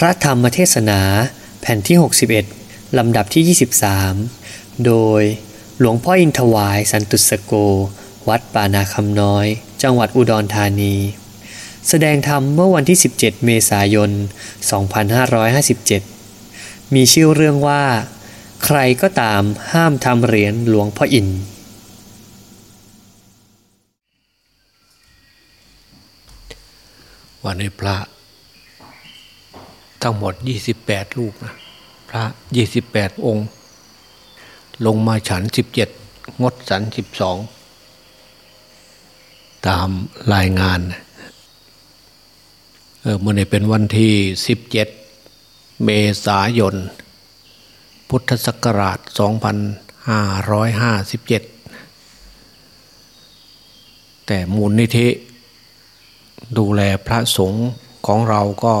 พระธรรมเทศนาแผ่นที่ 61 ลำดับที่ 23 โดยหลวงพ่ออินทวายสันตุสโก วัดป่านาคำน้อย จังหวัดอุดรธานี แสดงธรรมเมื่อวันที่ 17 เมษายน 2557 มีชื่อเรื่องว่า ใครก็ตามห้ามทำเหรียญหลวงพ่ออินวันนี้พระ ทั้งหมด 28 รูปนะพระ 28 องค์ ลงมาฉัน 17 งดสัน 12 ตามรายงานเออมื่อนี้เป็นวันที่ 17 เมษายน พุทธศักราช 2557 แต่มูลนิธิดูแลพระสงฆ์ของเราก็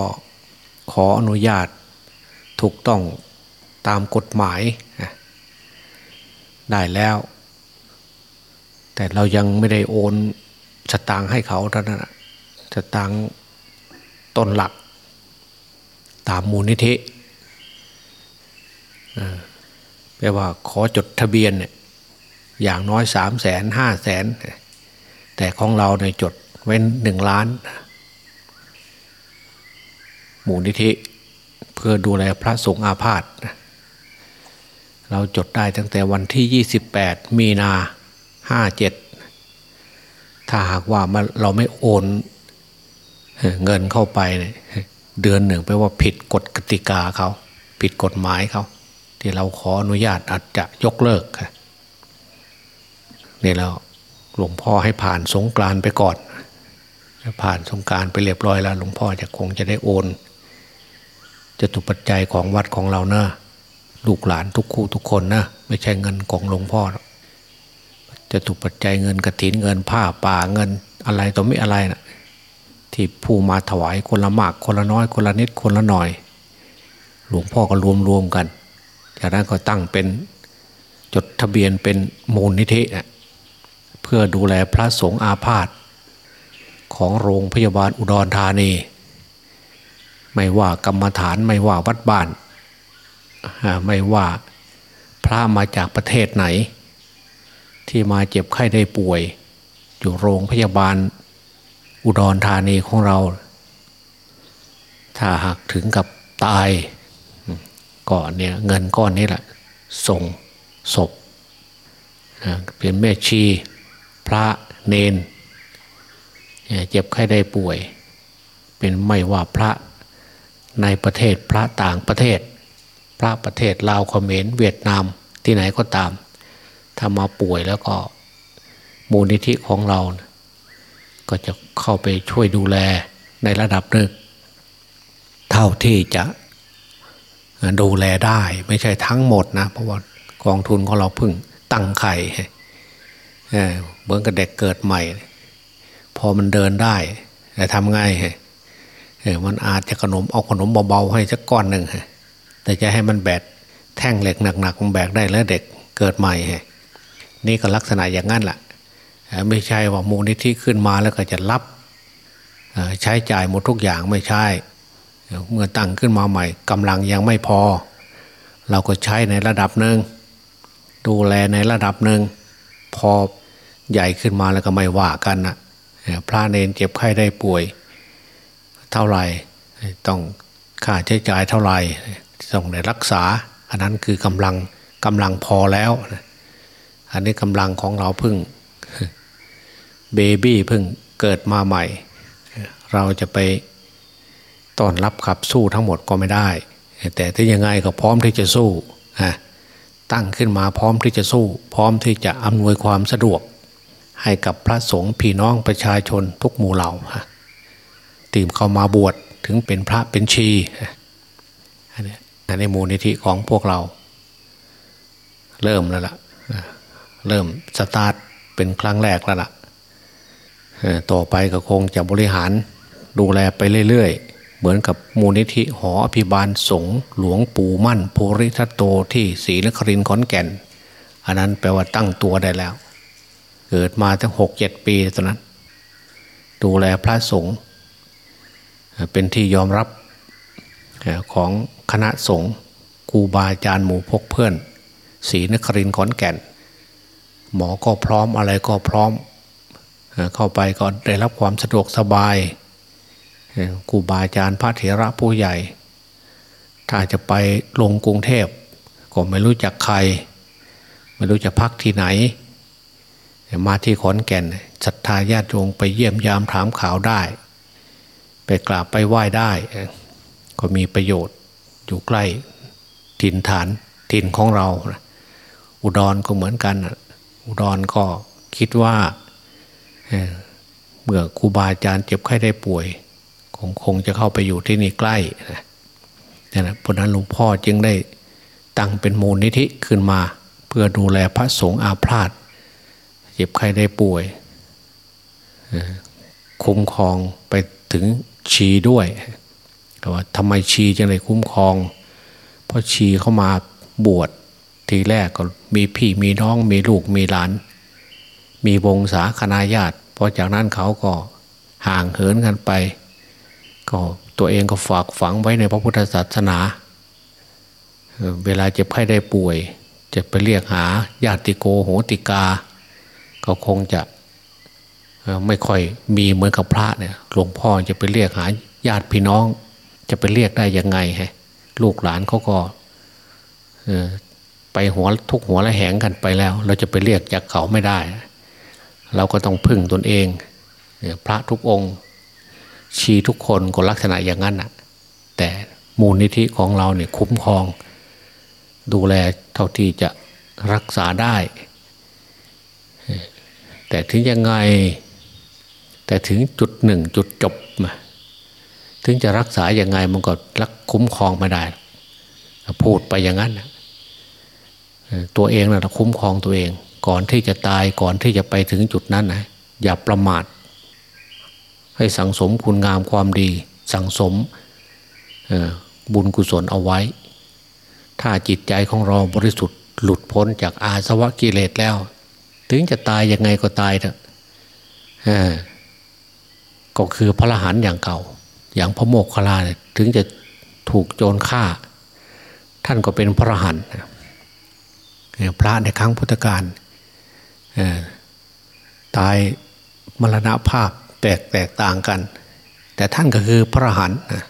ออนุญาตถูกต้องตามกฎหมายได้แล้ว แต่เรายังไม่ได้โอนสตางค์ให้เขาเท่านั้นสตางค์ต้นหลัก ตามมูลนิธิแปลว่าขอจดทะเบียนเนี่ยอย่างน้อยสามแสนห้าแสนแต่ของเราในจดไว้หนึ่งล้าน มูลนิธิ เพื่อดูแลพระสงฆ์อาพาธเราจดได้ตั้งแต่วันที่ 28 มีนาห้าเจ็ดถ้าหากว่าเราไม่โอนเงินเข้าไปเดือนหนึ่งแปลว่าผิดกฎกติกาเขา ผิดกฎหมายเขา ที่เราขออนุญาตอาจจะยกเลิกนี่เราหลวงพ่อให้ผ่านสงกรานไปก่อนผ่านสงการไปเรียบร้อยแล้ว หลวงพ่อจะคงจะได้โอน จะตุปัจจัยของวัดของเรานะลูกหลานทุกคู่ทุกคนนะไม่ใช่เงินของหลวงพ่อจะตุปัจจัยเงินกระถินเงินผ้าป่าเงินอะไรต่อไม่อะไรนะที่ผู้มาถวายคนละมากคนละน้อย คนละนิดคนละหน่อย หลวงพ่อก็รวมรวมกันจากนั้นก็ตั้งเป็นจดทะเบียนเป็นมูลนิธินะเพื่อดูแลพระสงฆ์อาพาธของโรงพยาบาลอุดรธานี ไม่ว่ากรรมฐานไม่ว่าวัดบ้าน ไม่ว่าพระมาจากประเทศไหน ที่มาเจ็บไข้ได้ป่วย อยู่โรงพยาบาลอุดรธานีของเรา ถ้าหากถึงกับตายก่อนเนี่ยเงินก้อนนี้แหละ ส่งศพเป็นแม่ชี พระเนนเจ็บไข้ได้ป่วย เป็นไม่ว่าพระ ในประเทศพระต่างประเทศ พระประเทศลาวเขมรเวียดนามที่ไหนก็ตาม ถ้ามาป่วยแล้วก็มูลนิธิของเรา ก็จะเข้าไปช่วยดูแลในระดับหนึ่งเท่าที่จะดูแลได้ไม่ใช่ทั้งหมดนะ เพราะว่ากองทุนของเราพึ่งตั้งไข่เหมือนกับเด็กเกิดใหม่ พอมันเดินได้แต่ทำไง มันอาจจะขนมเอาขนมเบาๆให้สักก้อนหนึ่งฮะแต่จะให้มันแบกแท่งเหล็กหนักๆมันแบกได้แล้วเด็กเกิดใหม่ฮะนี่ก็ลักษณะอย่างนั้นแหละไม่ใช่ว่ามูลนิธิขึ้นมาแล้วก็จะรับใช้จ่ายหมดทุกอย่างไม่ใช่ เมื่อตั้งขึ้นมาใหม่กำลังยังไม่พอ เราก็ใช้ในระดับหนึ่งดูแลในระดับหนึ่งพอใหญ่ขึ้นมาแล้วก็ไม่ว่ากันนะพระเนนเจ็บไข้ได้ป่วย เท่าไรต้องค่าใช้จ่ายเท่าไรต้องในรักษา อันนั้นคือกำลังกำลังพอแล้ว อันนี้กำลังของเราพึ่งเบบี้พึ่งเกิดมาใหม่ เราจะไปต้อนรับขับสู้ทั้งหมดก็ไม่ได้ แต่ถ้ายังไงก็พร้อมที่จะสู้ตั้งขึ้นมาพร้อมที่จะสู้ พร้อมที่จะอำนวยความสะดวก ให้กับพระสงฆ์พี่น้องประชาชนทุกหมู่เหล่า ตีมเข้ามาบวชถึงเป็นพระเป็นชีอันนี้ในมูลนิธิของพวกเรา เริ่มแล้วล่ะเริ่มสตาร์ทเป็นครั้งแรกแล้วล่ะต่อไปก็คงจะบริหารดูแลไปเรื่อยๆ เหมือนกับมูลนิธิหออภิบาลสงฆ์หลวงปู่มั่นโพริทัตโตที่ศรีนครินทร์ขอนแก่น อันนั้นแปลว่าตั้งตัวได้แล้ว เกิดมาตั้งหกเจ็ดปีตอนนั้น ดูแลพระสงฆ์ เป็นที่ยอมรับของคณะสงฆ์ครูบาอาจารย์หมู่พกเพื่อนศรีนครินขอนแก่น หมอก็พร้อมอะไรก็พร้อม เข้าไปก็ได้รับความสะดวกสบายครูบาอาจารย์พระเถระผู้ใหญ่ ถ้าจะไปลงกรุงเทพก็ไม่รู้จักใคร ไม่รู้จะพักที่ไหน มาที่ขอนแก่นศรัทธาญาติโยมไปเยี่ยมยามถามข่าวได้ ไปกราบไปไหว้ได้ ก็มีประโยชน์อยู่ใกล้ถิ่นฐานถิ่นของเรา อุดรก็เหมือนกัน อุดรก็คิดว่าเมื่อครูบาอาจารย์เจ็บไข้ได้ป่วยคงคงจะเข้าไปอยู่ที่นี่ใกล้นะนะเพราะนั้นหลวงพ่อจึงได้ตั้งเป็นมูลนิธิขึ้นมา เพื่อดูแลพระสงฆ์อาพาธเจ็บไข้ได้ป่วย คุ้มครองไปถึง ชีด้วยว่าทำไมชีจึงได้คุ้มครอง เพราะชีเข้ามาบวชทีแรกก็มีพี่มีน้องมีลูกมีหลาน มีวงศาคณาญาติพอจากนั้นเขาก็ห่างเหินกันไป ก็ตัวเองก็ฝากฝังไว้ในพระพุทธศาสนา เวลาเจ็บไข้ได้ป่วย จะไปเรียกหาญาติโกโหติกา ก็คงจะ ไม่ค่อยมีเหมือนกับพระเนี่ยหลวงพ่อจะไปเรียกหาญาติพี่น้อง จะไปเรียกได้ยังไงฮะลูกหลานเขาก็ไปหัวทุกหัวละแหงกันไปแล้ว เราจะไปเรียกจากเขาไม่ได้ เราก็ต้องพึ่งตนเองพระทุกองค์ ชีทุกคนก็ลักษณะอย่างนั้นน่ะ แต่มูลนิธิของเราเนี่ยคุ้มครอง ดูแลเท่าที่จะรักษาได้ แต่ถึงยังไง แต่ถึงจุดหนึ่งจุดจบมาถึงจะรักษาอย่างไงมันก็รักคุ้มครองไม่ได้ พูดไปอย่างนั้นตัวเองนะ่ะคุ้มครองตัวเอง ก่อนที่จะตายก่อนที่จะไปถึงจุดนั้นนะอย่าประมาท ให้สังสมคุณงามความดี สังสมบุญกุศลเอาไว้ ถ้าจิตใจของเราบริสุทธิ์หลุดพ้นจากอาสวะกิเลสแล้ว ถึงจะตายยังไงก็ตายเถอะ ก็คือพระรหันต์อย่างเก่า อย่างพระโมกขลาถึงจะถูกโจรฆ่า ท่านก็เป็นพระรหันต์พระในครั้งพุทธกาลตายมรณภาพแตกแตกต่างกัน แต่ท่านก็คือพระหันนะ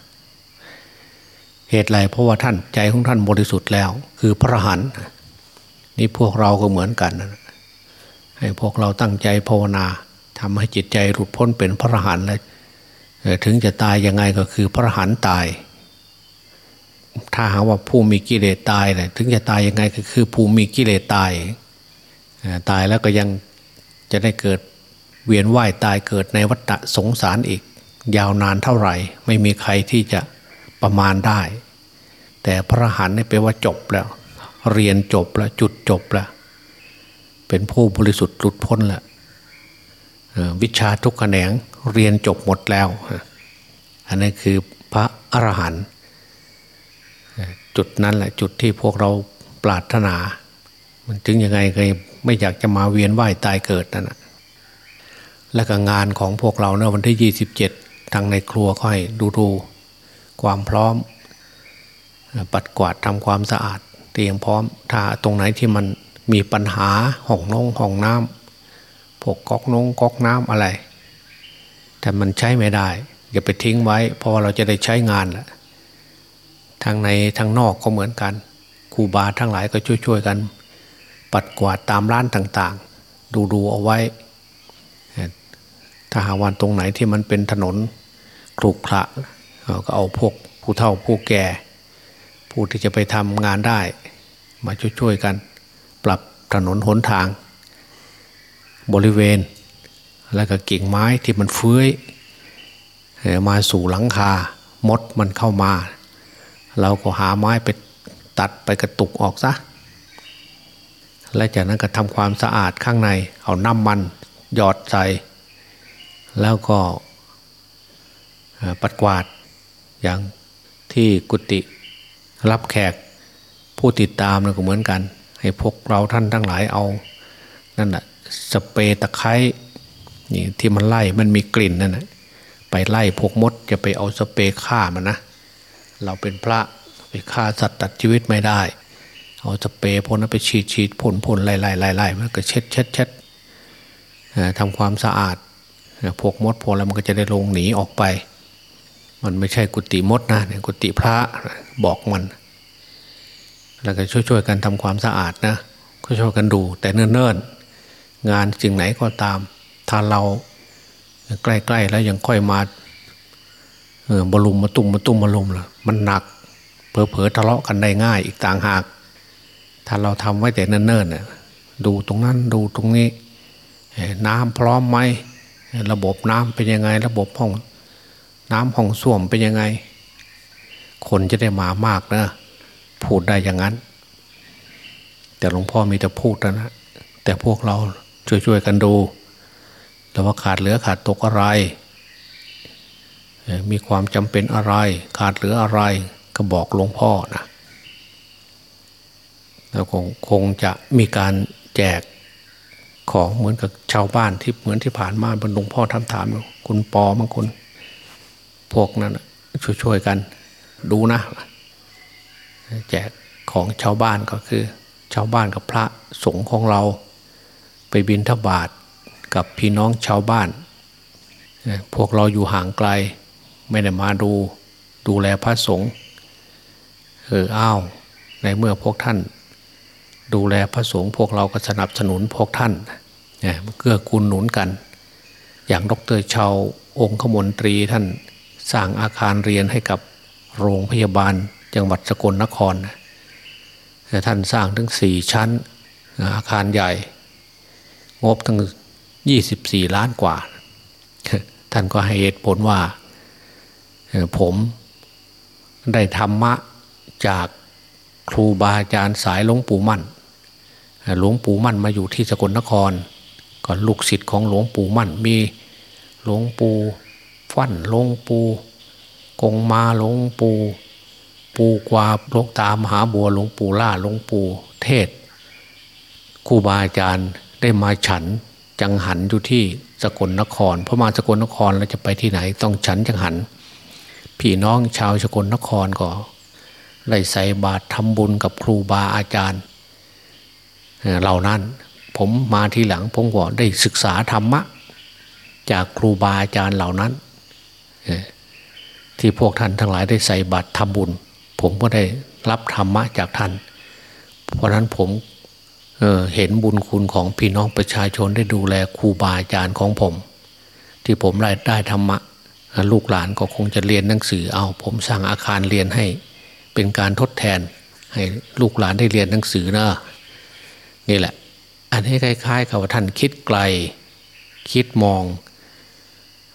เหตุไรเพราะว่าท่านใจของท่านบริสุทธิ์แล้ว คือพระหันนี่พวกเราก็เหมือนกันนะให้พวกเราตั้งใจภาวนา ทำให้จิตใจหลุดพ้นเป็นพระรหันต์แล้วถึงจะตายยังไงก็คือพระรหันต์ตาย ถ้าหาว่าผู้มีกิเลสตายเลยถึงจะตายยังไงก็คือผู้มีกิเลสตาย ตายแล้วก็ยังจะได้เกิดเวียนว่ายตายเกิดในวัฏสงสารอีก ยาวนานเท่าไหร่ ไม่มีใครที่จะประมาณได้ แต่พระหันนี่เป็นว่าจบแล้ว เรียนจบแล้วจุดจบแล้ว เป็นผู้บริสุทธิ์หลุดพ้นแล้ว วิชาทุกแขนงเรียนจบหมดแล้ว อันนี้คือพระอรหันต์จุดนั้นแหละจุดที่พวกเราปรารถนา มันถึงยังไงก็ไม่อยากจะมาเวียนว่ายตายเกิดนั่นแหะและก็งานของพวกเราเนะวันที่ยี่สิบเจ็ดทางในครัวก็ให้ดูดูความพร้อม ปัดกวาดทำความสะอาด เตรียมพร้อมถ้าตรงไหนที่มันมีปัญหาห้องนงห้องน้ำ พวกก๊อกนงก๊อกน้ำอะไร แต่มันใช้ไม่ได้ อย่าไปทิ้งไว้ เพราะเราจะได้ใช้งานแหละทางในทางนอกก็เหมือนกันครูบาทั้งหลายก็ช่วยๆกัน ปัดกวาดตามร้านต่างๆ ดูๆเอาไว้ ถ้าหาวันตรงไหนที่มันเป็นถนนครุขระก็เอาพวกผู้เฒ่าผู้แก่ ผู้ที่จะไปทำงานได้ มาช่วยๆกัน ปรับถนนหนทาง บริเวณ แล้วก็กิ่งไม้ที่มันเฟื้อยมาสู่หลังคามดมันเข้ามา เราก็หาไม้ไปตัดไปกระตุกออกซะและจากนั้นก็ทำความสะอาดข้างใน เอาน้ำมันหยอดใส่ แล้วก็ปัดกวาดอย่างที่กุฏิรับแขกผู้ติดตามนะก็เหมือนกัน ให้พวกเราท่านทั้งหลายเอา นั่นแหะ สเปรย์ตะไคร้นี่ที่มันไล่มันมีกลิ่นนั่นแหะไปไล่พวกมดจะไปเอาสเปรย์ฆ่ามันนะ เราเป็นพระไปฆ่าสัตว์ตัดชีวิตไม่ได้ เอาสเปรย์พ่นนั้นไปฉีดฉีดพ่นพ่นไล่ไล่ไล่ไล่มันก็เช็ดเช็ดเช็ดทำความสะอาดพวกมดพวกอะไรมันก็จะได้ลงหนีออกไป มันไม่ใช่กุฏิมดนะกุฏิพระบอกมัน แล้วก็ช่วยๆกันทำความสะอาดนะก็ช่วยกันดูแต่เนิ่นๆ งานสิ่งไหนก็ตาม ถ้าเราใกล้ๆแล้วยังค่อยมาเออบลุมมาตุ่มมาตุ่มมาลุมล่ะมันหนักเผลอๆทะเลาะกันได้ง่ายอีกต่างหาก ถ้าเราทำไว้แต่เนิ่นๆเนี่ยดูตรงนั้นดูตรงนี้ น้ำพร้อมไหมระบบน้ำเป็นยังไง ระบบห้อง น้ำห้องส้วมเป็นยังไง คนจะได้มามากนะพูดได้อย่างนั้น แต่หลวงพ่อมีแต่พูดนะ แต่พวกเรา ช่วยๆกันดูแล้วว่าขาดเหลือขาดตกอะไร มีความจำเป็นอะไร ขาดเหลืออะไร ก็บอกหลวงพ่อนะแล้วคงคงจะมีการแจกของเหมือนกับชาวบ้านที่เหมือนที่ผ่านมาบนหลวงพ่อทำถามคุณปอบางคน พวกนั้นช่วยๆกัน ดูนะ แจกของชาวบ้านก็คือ ชาวบ้านกับพระสงฆ์ของเรา ไปบินทบาทกับพี่น้องชาวบ้าน พวกเราอยู่ห่างไกล ไม่ได้มาดูดูแลพระสงฆ์เอออ้าวในเมื่อพวกท่าน ดูแลพระสงฆ์พวกเราก็สนับสนุนพวกท่านเนี่ยเกื้อกูลหนุนกัน อย่างดรชาวองค์ขมนตรีท่านสร้างอาคารเรียนให้กับโรงพยาบาลจังหวัดสกลนคร ท่านสร้างถึงสี่ชั้นอาคารใหญ่ งบทั้งยี่สิบสี่ล้านกว่า ท่านก็ให้เหตุผลว่า ผมได้ธรรมะจากครูบาอาจารย์สายหลวงปู่มั่น หลวงปู่มั่นมาอยู่ที่สกลนครก่อนลูกศิษย์ของหลวงปู่มั่นมีหลวงปู่ฟั่นหลวงปู่กงมาหลวงปู่ปูกวาหลวงตามหาบัวหลวงปู่ล่าหลวงปู่เทศครูบาอาจารย์ ได้มาฉันจังหันอยู่ที่สกลนครพอมาสกลนครแล้วจะไปที่ไหน ต้องฉันจังหันพี่น้องชาวสกลนครก็ได้ใส่บาตรทำบุญกับครูบาอาจารย์เหล่านั้น ผมมาทีหลังผมก็ได้ศึกษาธรรมะ จากครูบาอาจารย์เหล่านั้น ที่พวกท่านทั้งหลายได้ใส่บาตรทำบุญ ผมก็ได้รับธรรมะจากท่าน เพราะนั้นผม เห็นบุญคุณของพี่น้องประชาชนได้ดูแลครูบาอาจารย์ของผม ที่ผมได้ได้ธรรมะ ลูกหลานก็คงจะเรียนหนังสือเอา ผมสร้างอาคารเรียนให้ เป็นการทดแทน ให้ลูกหลานได้เรียนหนังสือนะนี่แหละ อันนี้คล้ายๆกับว่าท่านคิดไกล คิดมอง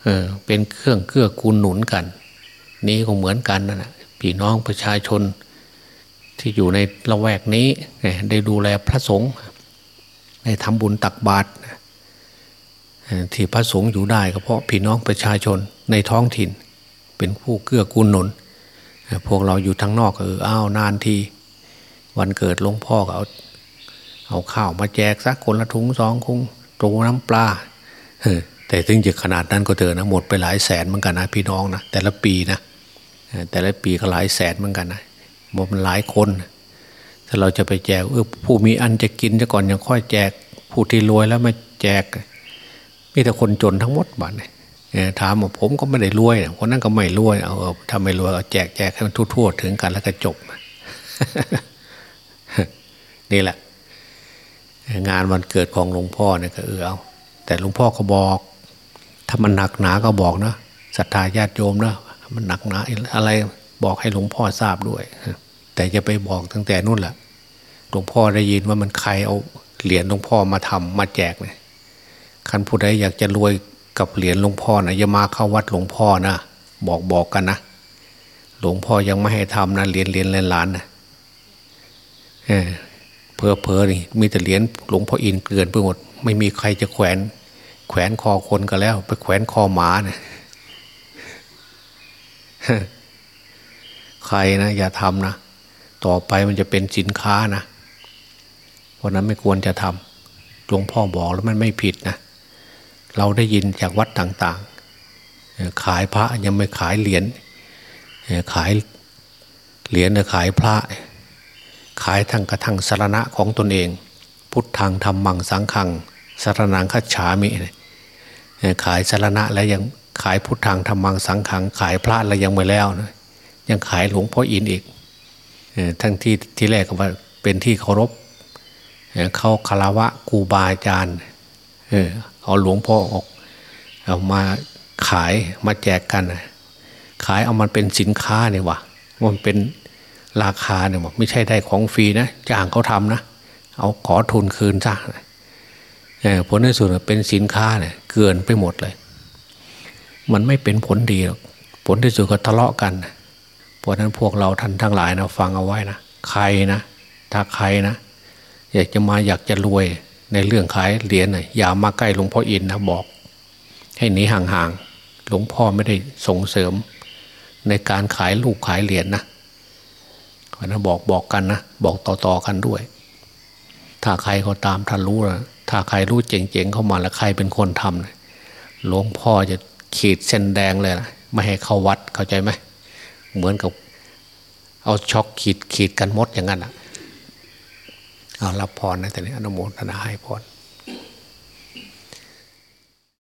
เออเป็นเครื่องเกื้อกูลหนุนกัน นี้ก็เหมือนกันนะ่ะพี่น้องประชาชน ที่อยู่ในละแวกนี้ได้ดูแลพระสงฆ์ได้ทำบุญตักบาตรที่พระสงฆ์อยู่ได้ก็เพราะพี่น้องประชาชนในท้องถิ่น เป็นผู้เกื้อกูลหนุน พวกเราอยู่ทางนอกเอออ้าวนานที วันเกิดหลวงพ่อก็เอาเอาข้าวมาแจกสักคนละถุงสองคุงตรงน้ำปลาแต่ถึงจะขนาดนั้นก็เถอะนะหมดไปหลายแสนเหมือนกันนะพี่น้องนะแต่ละปีนะแต่ละปีก็หลายแสนเหมือนกันนะ บมันหลายคน ถ้าเราจะไปแจกเออผู้มีอันจะกินจะก่อนยังค่อยแจก ผู้ที่รวยแล้วไม่แจกมีแต่คนจนทั้งหมดบ้านถามว่าผมก็ไม่ได้รวยคนนั้นก็ไม่รวยเอาทำไม่รวยเอาแจกแจกให้มันทั่วๆถึงกันแล้วก็จบนี่แหละ งานวันเกิดของหลวงพ่อเนี่ยก็เออเอาแต่หลวงพ่อก็บอก ถ้ามันหนักหนาก็บอกนะศรัทธาญาติโยมนะมันหนักหนาอะไรบอกให้หลวงพ่อทราบด้วย แต่จะไปบอกตั้งแต่นู่นแหละหลวงพ่อได้ยินว่ามันใครเอาเหรียญหลวงพ่อมาทำมาแจกเนี่ยคันผู้ใดอยากจะรวยกับเหรียญหลวงพ่อนะอย่ามาเข้าวัดหลวงพ่อนะบอกบอกกันนะหลวงพ่อยังไม่ให้ทำนะเหรียญเหรียญเหรียญล้านนะเออเพอเพอนี่มีแต่เหรียญหลวงพ่ออินเกลื่อนไปหมด ไม่มีใครจะแขวน แขวนคอคนก็แล้ว ไปแขวนคอหมาเนะี่ยใครนะอย่าทำนะ ต่อไปมันจะเป็นสินค้านะ เพราะนั้นไม่ควรจะทำหลวงพ่อบอกแล้วมันไม่ผิดนะ เราได้ยินจากวัดต่างๆ ขายพระยังไม่ขายเหรียญขายเหรียญนี่ยขายพระ ขายทั้งกระทั่งสารณะของตนเอง พุทธังธรรมังสังขังสารนังคัจฉามีขายสารณะแล้วยังขายพุทธังธรรมังสังขัง ขายพระแล้วยังไม่แล้วนะยังขายหลวงพ่ออินอีก ทั้งที่ที่แรกก็ว่าเป็นที่เคารพเขาคารวะครูบาอาจารย์เออเอาหลวงพ่อออกเอามาขายมาแจกกัน ขายเอามันเป็นสินค้าเนี่ยวะมันเป็นราคาเนี่ยวะไม่ใช่ได้ของฟรีนะจ้างเขาทำนะ เอาขอทุนคืนซะผลในสุดเป็นสินค้าเนี่ยเกินไปหมดเลย มันไม่เป็นผลดีหรอกผลที่สุดก็ทะเลาะกัน เพราะนั้นพวกเราท่านทั้งหลายนะฟังเอาไว้นะใครนะ ถ้าใครนะ อยากจะมาอยากจะรวยในเรื่องขายเหรียญนะอย่ามาใกล้หลวงพ่ออินนะบอก ให้หนีห่างๆหลวงพ่อไม่ได้ส่งเสริม ในการขายลูกขายเหรียญนะเพราะนั้นบอกบอกกันนะบอกต่อๆกันด้วย ถ้าใครก็ตามท่านรู้นะถ้าใครรู้เจ๋งๆเข้ามาแล้วใครเป็นคนทำนะหลวงพ่อจะขีดเส้นแดงเลยนะไม่ให้เข้าวัดเข้าใจไหม เหมือนกับ เอาช็อกขีดขีดกันมดอย่างนั้นอะเอารับพรนะแต่นี้อนุโมทนาให้พร